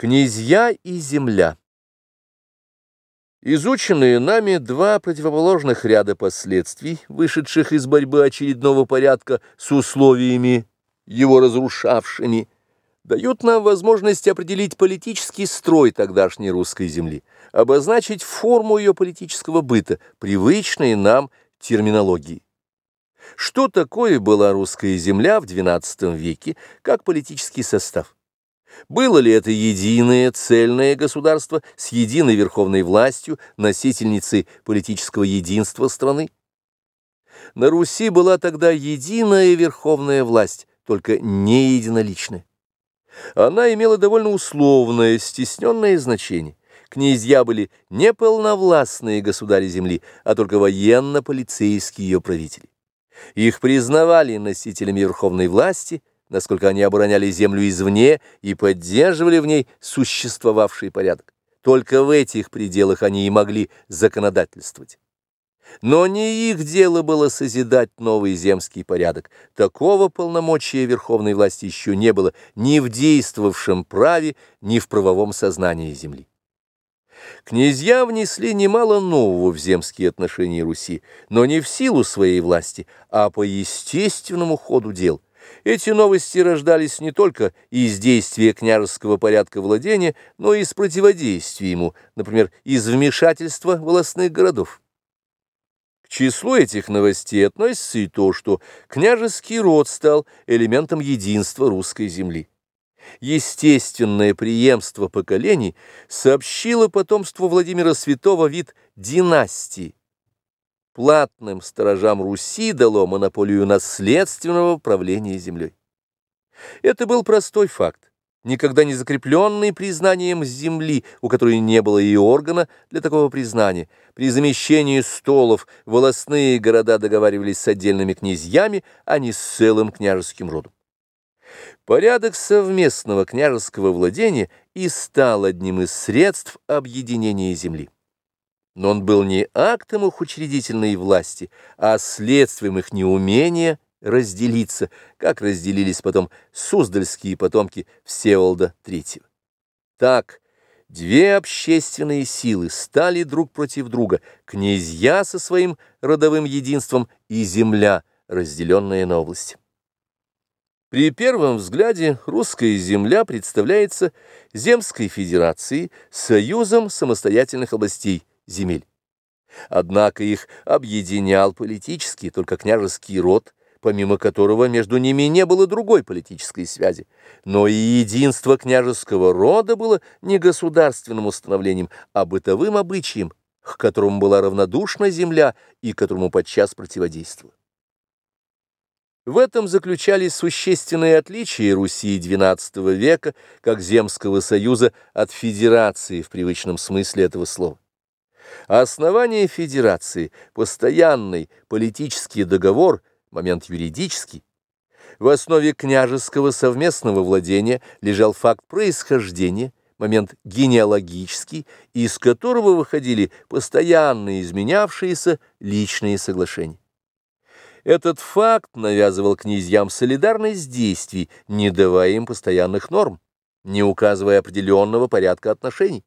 Князья и земля Изученные нами два противоположных ряда последствий, вышедших из борьбы очередного порядка с условиями, его разрушавшими, дают нам возможность определить политический строй тогдашней русской земли, обозначить форму ее политического быта, привычной нам терминологии. Что такое была русская земля в XII веке как политический состав? Было ли это единое цельное государство с единой верховной властью, носительницей политического единства страны? На Руси была тогда единая верховная власть, только не единоличная. Она имела довольно условное, стесненное значение. Князья были не полновластные государи земли, а только военно-полицейские ее правители. Их признавали носителями верховной власти – насколько они обороняли землю извне и поддерживали в ней существовавший порядок. Только в этих пределах они и могли законодательствовать. Но не их дело было созидать новый земский порядок. Такого полномочия верховной власти еще не было ни в действовавшем праве, ни в правовом сознании земли. Князья внесли немало нового в земские отношения Руси, но не в силу своей власти, а по естественному ходу дел – эти новости рождались не только из действия княжеского порядка владения, но и из противодействия ему, например, из вмешательства волостных городов. К числу этих новостей относится и то, что княжеский род стал элементом единства русской земли. Естественное преемство поколений сообщило потомству Владимира Святого вид династии, платным сторожам Руси дало монополию наследственного правления землей. Это был простой факт, никогда не закрепленный признанием земли, у которой не было и органа для такого признания. При замещении столов волосные города договаривались с отдельными князьями, а не с целым княжеским родом. Порядок совместного княжеского владения и стал одним из средств объединения земли но он был не актом их учредительной власти, а следствием их неумения разделиться, как разделились потом суздальские потомки Всеволода III. Так, две общественные силы стали друг против друга, князья со своим родовым единством и земля, разделенная на области. При первом взгляде русская земля представляется Земской Федерацией, союзом самостоятельных областей, земель. Однако их объединял политический, только княжеский род, помимо которого между ними не было другой политической связи. Но и единство княжеского рода было не государственным установлением, а бытовым обычаем, к которому была равнодушна земля и которому подчас противодействовала. В этом заключались существенные отличия Руси XII века как земского союза от федерации в привычном смысле этого слова. Основание федерации, постоянный политический договор, момент юридический, в основе княжеского совместного владения лежал факт происхождения, момент генеалогический, из которого выходили постоянно изменявшиеся личные соглашения. Этот факт навязывал князьям солидарность действий, не давая им постоянных норм, не указывая определенного порядка отношений.